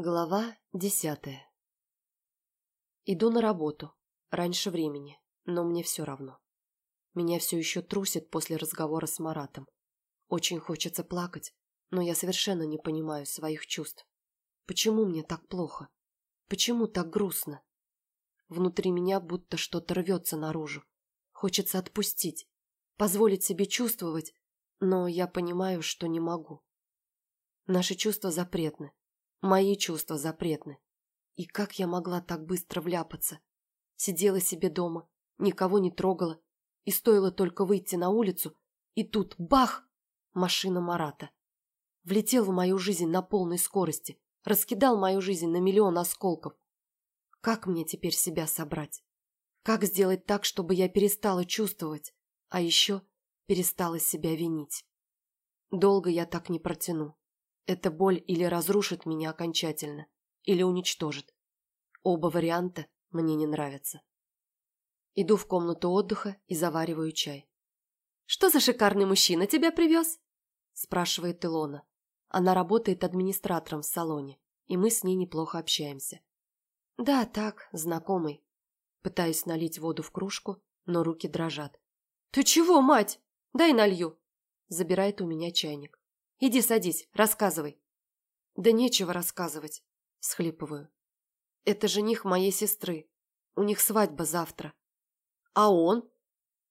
Глава десятая Иду на работу. Раньше времени, но мне все равно. Меня все еще трусит после разговора с Маратом. Очень хочется плакать, но я совершенно не понимаю своих чувств. Почему мне так плохо? Почему так грустно? Внутри меня будто что-то рвется наружу. Хочется отпустить, позволить себе чувствовать, но я понимаю, что не могу. Наши чувства запретны. Мои чувства запретны. И как я могла так быстро вляпаться? Сидела себе дома, никого не трогала, и стоило только выйти на улицу, и тут бах! Машина Марата. Влетел в мою жизнь на полной скорости, раскидал мою жизнь на миллион осколков. Как мне теперь себя собрать? Как сделать так, чтобы я перестала чувствовать, а еще перестала себя винить? Долго я так не протяну. Эта боль или разрушит меня окончательно, или уничтожит. Оба варианта мне не нравятся. Иду в комнату отдыха и завариваю чай. «Что за шикарный мужчина тебя привез?» спрашивает Илона. Она работает администратором в салоне, и мы с ней неплохо общаемся. «Да, так, знакомый». Пытаюсь налить воду в кружку, но руки дрожат. «Ты чего, мать? Дай налью!» Забирает у меня чайник. Иди садись, рассказывай. Да нечего рассказывать, схлипываю. Это жених моей сестры. У них свадьба завтра. А он?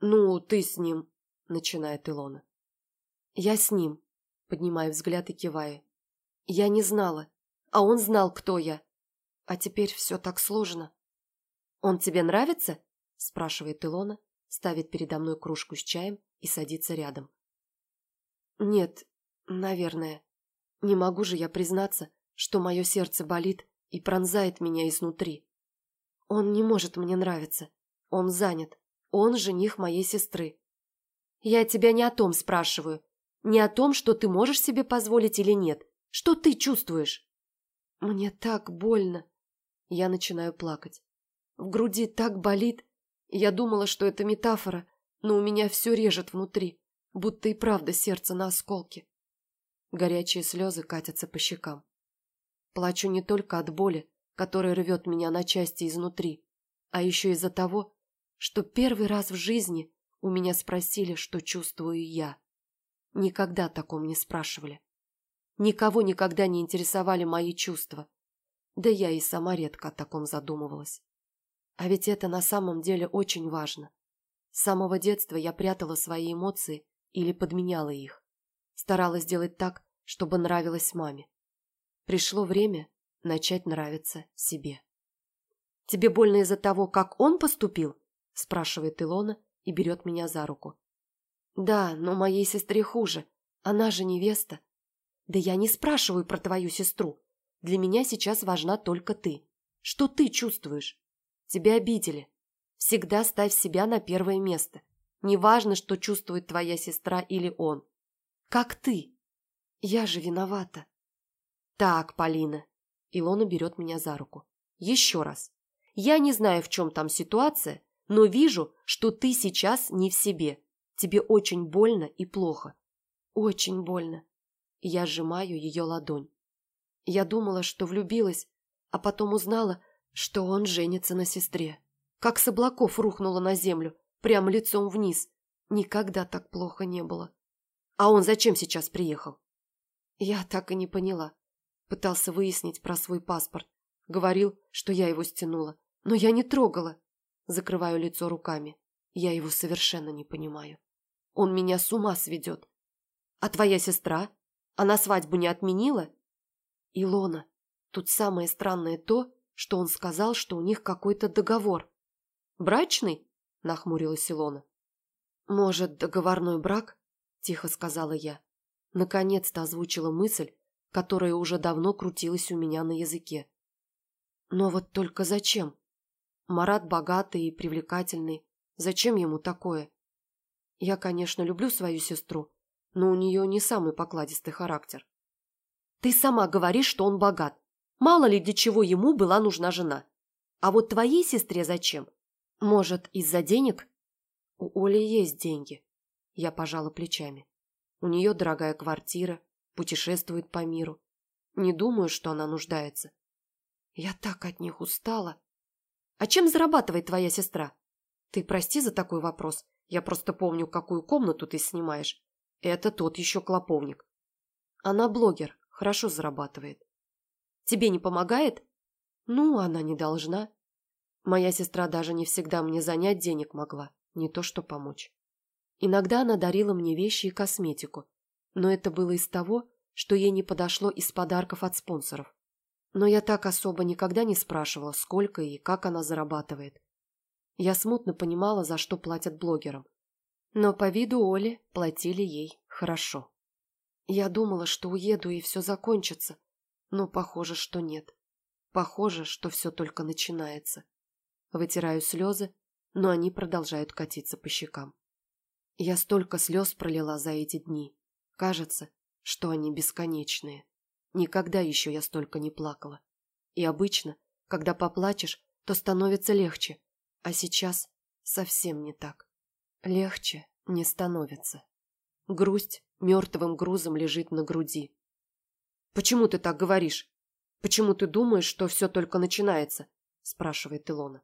Ну, ты с ним, начинает Илона. Я с ним, поднимаю взгляд и киваю. Я не знала, а он знал, кто я. А теперь все так сложно. Он тебе нравится? спрашивает Илона, ставит передо мной кружку с чаем и садится рядом. Нет, Наверное. Не могу же я признаться, что мое сердце болит и пронзает меня изнутри. Он не может мне нравиться. Он занят. Он жених моей сестры. Я тебя не о том спрашиваю. Не о том, что ты можешь себе позволить или нет. Что ты чувствуешь? Мне так больно. Я начинаю плакать. В груди так болит. Я думала, что это метафора, но у меня все режет внутри, будто и правда сердце на осколки. Горячие слезы катятся по щекам. Плачу не только от боли, которая рвет меня на части изнутри, а еще из-за того, что первый раз в жизни у меня спросили, что чувствую я. Никогда таком не спрашивали. Никого никогда не интересовали мои чувства. Да я и сама редко о таком задумывалась. А ведь это на самом деле очень важно. С самого детства я прятала свои эмоции или подменяла их. Старалась делать так, чтобы нравилось маме. Пришло время начать нравиться себе. «Тебе больно из-за того, как он поступил?» – спрашивает Илона и берет меня за руку. «Да, но моей сестре хуже. Она же невеста». «Да я не спрашиваю про твою сестру. Для меня сейчас важна только ты. Что ты чувствуешь? Тебя обидели. Всегда ставь себя на первое место. Неважно, что чувствует твоя сестра или он. Как ты?» Я же виновата. Так, Полина. Илона берет меня за руку. Еще раз. Я не знаю, в чем там ситуация, но вижу, что ты сейчас не в себе. Тебе очень больно и плохо. Очень больно. Я сжимаю ее ладонь. Я думала, что влюбилась, а потом узнала, что он женится на сестре. Как с облаков рухнула на землю, прямо лицом вниз. Никогда так плохо не было. А он зачем сейчас приехал? Я так и не поняла. Пытался выяснить про свой паспорт. Говорил, что я его стянула. Но я не трогала. Закрываю лицо руками. Я его совершенно не понимаю. Он меня с ума сведет. А твоя сестра? Она свадьбу не отменила? Илона, тут самое странное то, что он сказал, что у них какой-то договор. Брачный? Нахмурилась Илона. Может, договорной брак? Тихо сказала я. Наконец-то озвучила мысль, которая уже давно крутилась у меня на языке. Но вот только зачем? Марат богатый и привлекательный. Зачем ему такое? Я, конечно, люблю свою сестру, но у нее не самый покладистый характер. Ты сама говоришь, что он богат. Мало ли для чего ему была нужна жена. А вот твоей сестре зачем? Может, из-за денег? У Оли есть деньги. Я пожала плечами. У нее дорогая квартира, путешествует по миру. Не думаю, что она нуждается. Я так от них устала. А чем зарабатывает твоя сестра? Ты прости за такой вопрос. Я просто помню, какую комнату ты снимаешь. Это тот еще клоповник. Она блогер, хорошо зарабатывает. Тебе не помогает? Ну, она не должна. Моя сестра даже не всегда мне занять денег могла, не то что помочь. Иногда она дарила мне вещи и косметику, но это было из того, что ей не подошло из подарков от спонсоров. Но я так особо никогда не спрашивала, сколько и как она зарабатывает. Я смутно понимала, за что платят блогерам. Но по виду Оли платили ей хорошо. Я думала, что уеду и все закончится, но похоже, что нет. Похоже, что все только начинается. Вытираю слезы, но они продолжают катиться по щекам. Я столько слез пролила за эти дни. Кажется, что они бесконечные. Никогда еще я столько не плакала. И обычно, когда поплачешь, то становится легче, а сейчас совсем не так. Легче не становится. Грусть мертвым грузом лежит на груди. «Почему ты так говоришь? Почему ты думаешь, что все только начинается?» спрашивает Илона.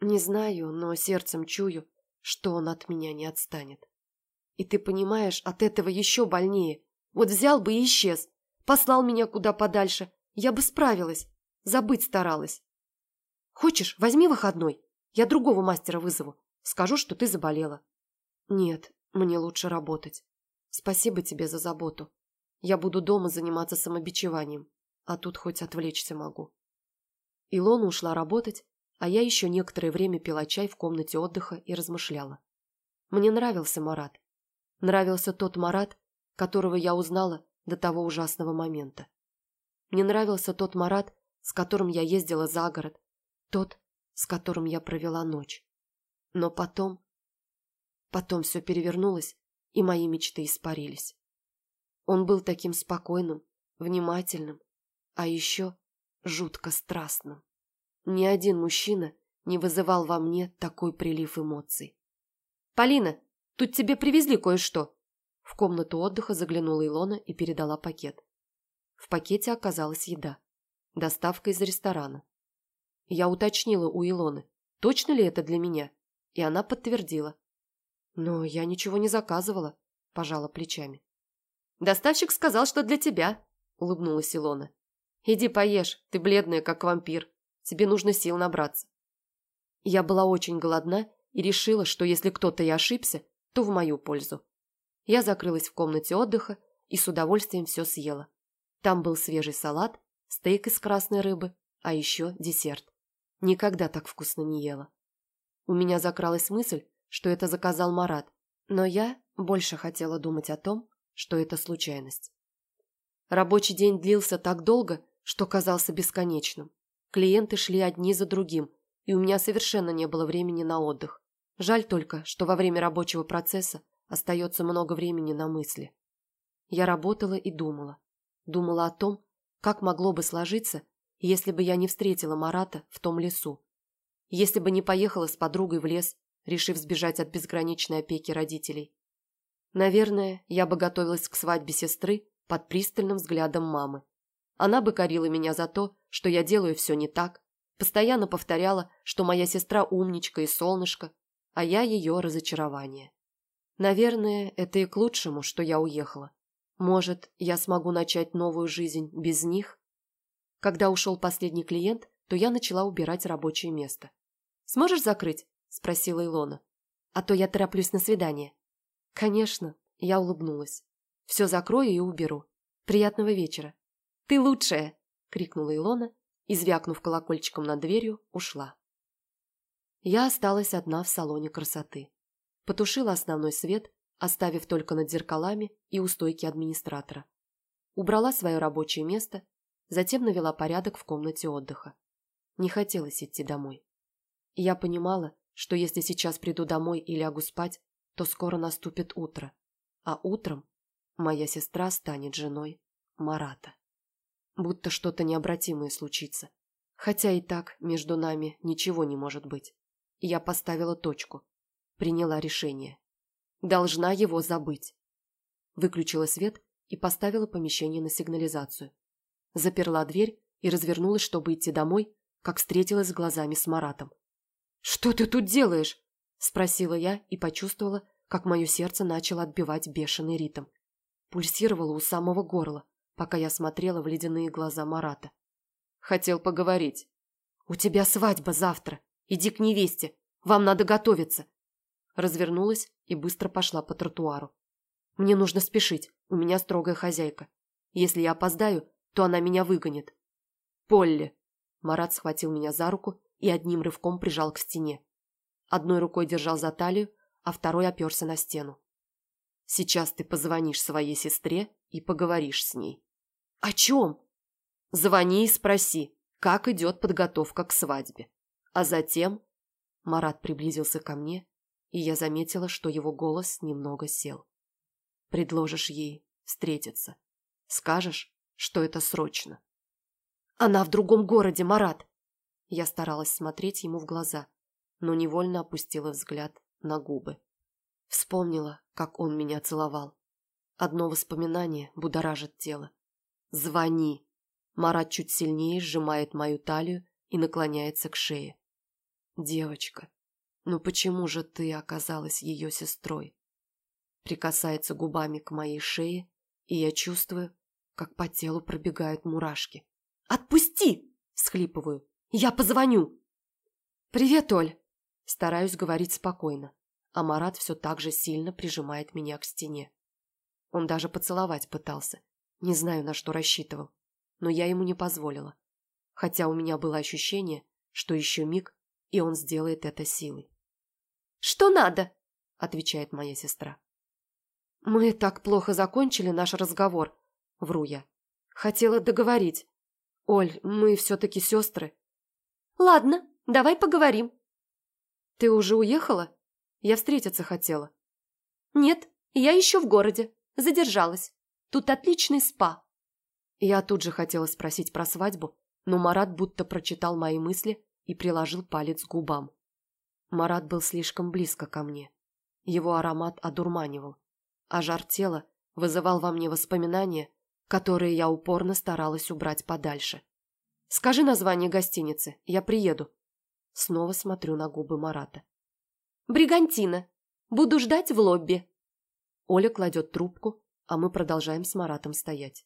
«Не знаю, но сердцем чую, что он от меня не отстанет. И ты понимаешь, от этого еще больнее. Вот взял бы и исчез. Послал меня куда подальше. Я бы справилась. Забыть старалась. Хочешь, возьми выходной. Я другого мастера вызову. Скажу, что ты заболела. Нет, мне лучше работать. Спасибо тебе за заботу. Я буду дома заниматься самобичеванием. А тут хоть отвлечься могу. Илона ушла работать, а я еще некоторое время пила чай в комнате отдыха и размышляла. Мне нравился Марат. Нравился тот Марат, которого я узнала до того ужасного момента. Мне нравился тот Марат, с которым я ездила за город, тот, с которым я провела ночь. Но потом... Потом все перевернулось, и мои мечты испарились. Он был таким спокойным, внимательным, а еще жутко страстным. Ни один мужчина не вызывал во мне такой прилив эмоций. «Полина, тут тебе привезли кое-что!» В комнату отдыха заглянула Илона и передала пакет. В пакете оказалась еда. Доставка из ресторана. Я уточнила у Илоны, точно ли это для меня, и она подтвердила. Но я ничего не заказывала, пожала плечами. Доставщик сказал, что для тебя, улыбнулась Илона. Иди поешь, ты бледная, как вампир. Тебе нужно сил набраться. Я была очень голодна и решила, что если кто-то и ошибся, то в мою пользу. Я закрылась в комнате отдыха и с удовольствием все съела. Там был свежий салат, стейк из красной рыбы, а еще десерт. Никогда так вкусно не ела. У меня закралась мысль, что это заказал Марат, но я больше хотела думать о том, что это случайность. Рабочий день длился так долго, что казался бесконечным. Клиенты шли одни за другим, и у меня совершенно не было времени на отдых. Жаль только, что во время рабочего процесса остается много времени на мысли. Я работала и думала. Думала о том, как могло бы сложиться, если бы я не встретила Марата в том лесу. Если бы не поехала с подругой в лес, решив сбежать от безграничной опеки родителей. Наверное, я бы готовилась к свадьбе сестры под пристальным взглядом мамы. Она бы корила меня за то, что я делаю все не так, постоянно повторяла, что моя сестра умничка и солнышко, а я ее разочарование. Наверное, это и к лучшему, что я уехала. Может, я смогу начать новую жизнь без них? Когда ушел последний клиент, то я начала убирать рабочее место. «Сможешь закрыть?» – спросила Илона. «А то я тороплюсь на свидание». «Конечно», – я улыбнулась. «Все закрою и уберу. Приятного вечера». «Ты лучшая!» – крикнула Илона и, звякнув колокольчиком над дверью, ушла. Я осталась одна в салоне красоты. Потушила основной свет, оставив только над зеркалами и у стойки администратора. Убрала свое рабочее место Затем навела порядок в комнате отдыха. Не хотелось идти домой. я понимала, что если сейчас приду домой и лягу спать, то скоро наступит утро. А утром моя сестра станет женой Марата. Будто что-то необратимое случится. Хотя и так между нами ничего не может быть. Я поставила точку. Приняла решение. Должна его забыть. Выключила свет и поставила помещение на сигнализацию. Заперла дверь и развернулась, чтобы идти домой, как встретилась глазами с Маратом. «Что ты тут делаешь?» – спросила я и почувствовала, как мое сердце начало отбивать бешеный ритм. Пульсировало у самого горла, пока я смотрела в ледяные глаза Марата. «Хотел поговорить». «У тебя свадьба завтра. Иди к невесте. Вам надо готовиться». Развернулась и быстро пошла по тротуару. «Мне нужно спешить. У меня строгая хозяйка. Если я опоздаю, то она меня выгонит». «Полли!» Марат схватил меня за руку и одним рывком прижал к стене. Одной рукой держал за талию, а второй оперся на стену. «Сейчас ты позвонишь своей сестре и поговоришь с ней». «О чем?» «Звони и спроси, как идет подготовка к свадьбе. А затем...» Марат приблизился ко мне, и я заметила, что его голос немного сел. «Предложишь ей встретиться. Скажешь, что это срочно». «Она в другом городе, Марат!» Я старалась смотреть ему в глаза, но невольно опустила взгляд на губы. Вспомнила, как он меня целовал. Одно воспоминание будоражит тело. «Звони!» Марат чуть сильнее сжимает мою талию и наклоняется к шее. «Девочка, ну почему же ты оказалась ее сестрой?» Прикасается губами к моей шее, и я чувствую, как по телу пробегают мурашки. «Отпусти!» – всхлипываю. «Я позвоню!» «Привет, Оль!» Стараюсь говорить спокойно, а Марат все так же сильно прижимает меня к стене. Он даже поцеловать пытался. Не знаю, на что рассчитывал, но я ему не позволила. Хотя у меня было ощущение, что еще миг, и он сделает это силой. «Что надо?» – отвечает моя сестра. «Мы так плохо закончили наш разговор», – вру я. «Хотела договорить. Оль, мы все-таки сестры». «Ладно, давай поговорим», «Ты уже уехала? Я встретиться хотела». «Нет, я еще в городе. Задержалась. Тут отличный спа». Я тут же хотела спросить про свадьбу, но Марат будто прочитал мои мысли и приложил палец к губам. Марат был слишком близко ко мне. Его аромат одурманивал, а жар тела вызывал во мне воспоминания, которые я упорно старалась убрать подальше. «Скажи название гостиницы, я приеду», Снова смотрю на губы Марата. «Бригантина! Буду ждать в лобби!» Оля кладет трубку, а мы продолжаем с Маратом стоять.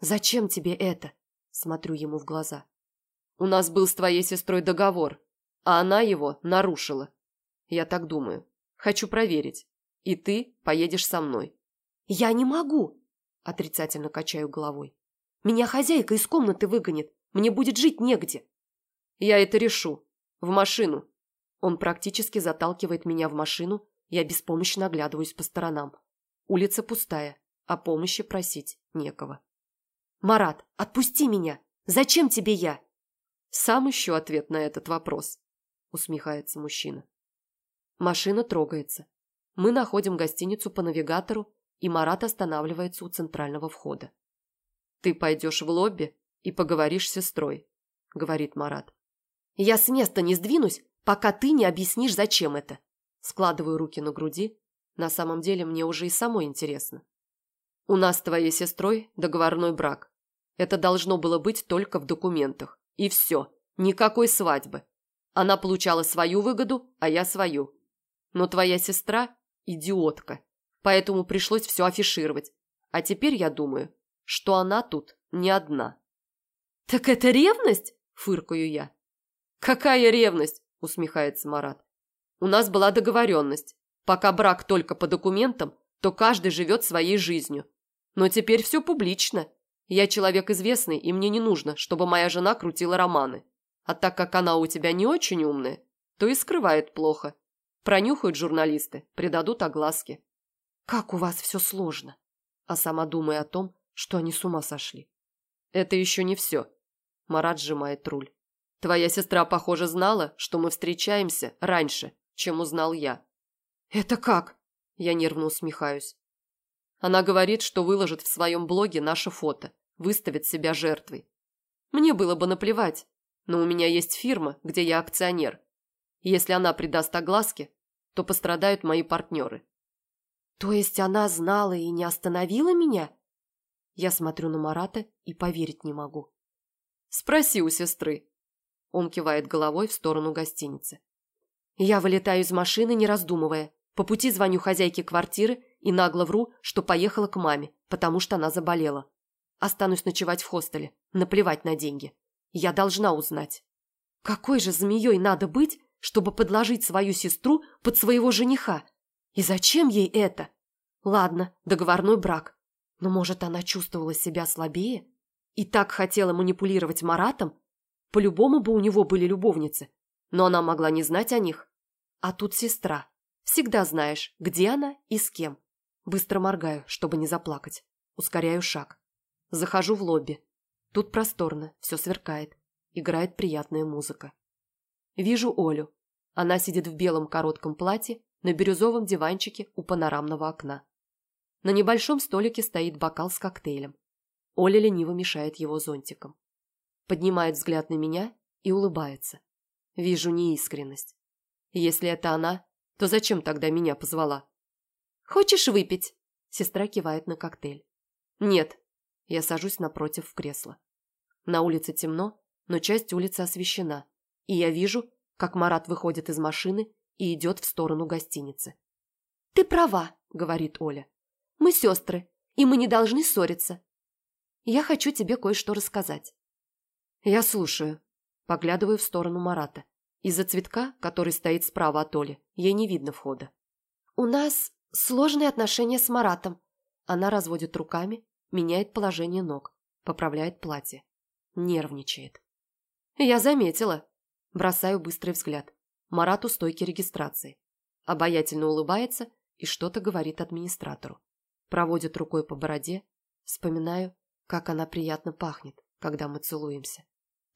«Зачем тебе это?» Смотрю ему в глаза. «У нас был с твоей сестрой договор, а она его нарушила. Я так думаю. Хочу проверить. И ты поедешь со мной». «Я не могу!» Отрицательно качаю головой. «Меня хозяйка из комнаты выгонит. Мне будет жить негде». «Я это решу. В машину!» Он практически заталкивает меня в машину, я беспомощно оглядываюсь по сторонам. Улица пустая, а помощи просить некого. «Марат, отпусти меня! Зачем тебе я?» «Сам ищу ответ на этот вопрос», — усмехается мужчина. Машина трогается. Мы находим гостиницу по навигатору, и Марат останавливается у центрального входа. «Ты пойдешь в лобби и поговоришь с сестрой», — говорит Марат. Я с места не сдвинусь, пока ты не объяснишь, зачем это. Складываю руки на груди. На самом деле мне уже и самой интересно. У нас с твоей сестрой договорной брак. Это должно было быть только в документах. И все. Никакой свадьбы. Она получала свою выгоду, а я свою. Но твоя сестра – идиотка. Поэтому пришлось все афишировать. А теперь я думаю, что она тут не одна. «Так это ревность?» – фыркаю я. «Какая ревность!» – усмехается Марат. «У нас была договоренность. Пока брак только по документам, то каждый живет своей жизнью. Но теперь все публично. Я человек известный, и мне не нужно, чтобы моя жена крутила романы. А так как она у тебя не очень умная, то и скрывает плохо. Пронюхают журналисты, придадут огласки. Как у вас все сложно. А сама думая о том, что они с ума сошли. Это еще не все. Марат сжимает руль. Твоя сестра, похоже, знала, что мы встречаемся раньше, чем узнал я. Это как? Я нервно усмехаюсь. Она говорит, что выложит в своем блоге наше фото, выставит себя жертвой. Мне было бы наплевать, но у меня есть фирма, где я акционер. Если она придаст огласке, то пострадают мои партнеры. То есть она знала и не остановила меня? Я смотрю на Марата и поверить не могу. «Спроси у сестры». Он кивает головой в сторону гостиницы. Я вылетаю из машины, не раздумывая. По пути звоню хозяйке квартиры и нагло вру, что поехала к маме, потому что она заболела. Останусь ночевать в хостеле. Наплевать на деньги. Я должна узнать. Какой же змеей надо быть, чтобы подложить свою сестру под своего жениха? И зачем ей это? Ладно, договорной брак. Но, может, она чувствовала себя слабее? И так хотела манипулировать Маратом? По-любому бы у него были любовницы. Но она могла не знать о них. А тут сестра. Всегда знаешь, где она и с кем. Быстро моргаю, чтобы не заплакать. Ускоряю шаг. Захожу в лобби. Тут просторно, все сверкает. Играет приятная музыка. Вижу Олю. Она сидит в белом коротком платье на бирюзовом диванчике у панорамного окна. На небольшом столике стоит бокал с коктейлем. Оля лениво мешает его зонтиком. Поднимает взгляд на меня и улыбается. Вижу неискренность. Если это она, то зачем тогда меня позвала? «Хочешь выпить?» Сестра кивает на коктейль. «Нет». Я сажусь напротив в кресло. На улице темно, но часть улицы освещена, и я вижу, как Марат выходит из машины и идет в сторону гостиницы. «Ты права», — говорит Оля. «Мы сестры, и мы не должны ссориться. Я хочу тебе кое-что рассказать». Я слушаю, поглядываю в сторону Марата. Из-за цветка, который стоит справа от Оли, ей не видно входа. «У нас сложные отношения с Маратом». Она разводит руками, меняет положение ног, поправляет платье. Нервничает. «Я заметила». Бросаю быстрый взгляд. Марат у стойки регистрации. Обаятельно улыбается и что-то говорит администратору. Проводит рукой по бороде. Вспоминаю, как она приятно пахнет, когда мы целуемся.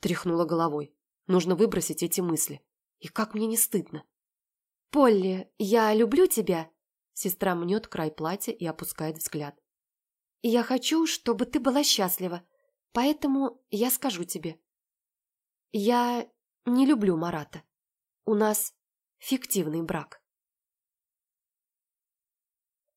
Тряхнула головой. Нужно выбросить эти мысли. И как мне не стыдно. «Полли, я люблю тебя!» Сестра мнет край платья и опускает взгляд. «Я хочу, чтобы ты была счастлива, поэтому я скажу тебе. Я не люблю Марата. У нас фиктивный брак».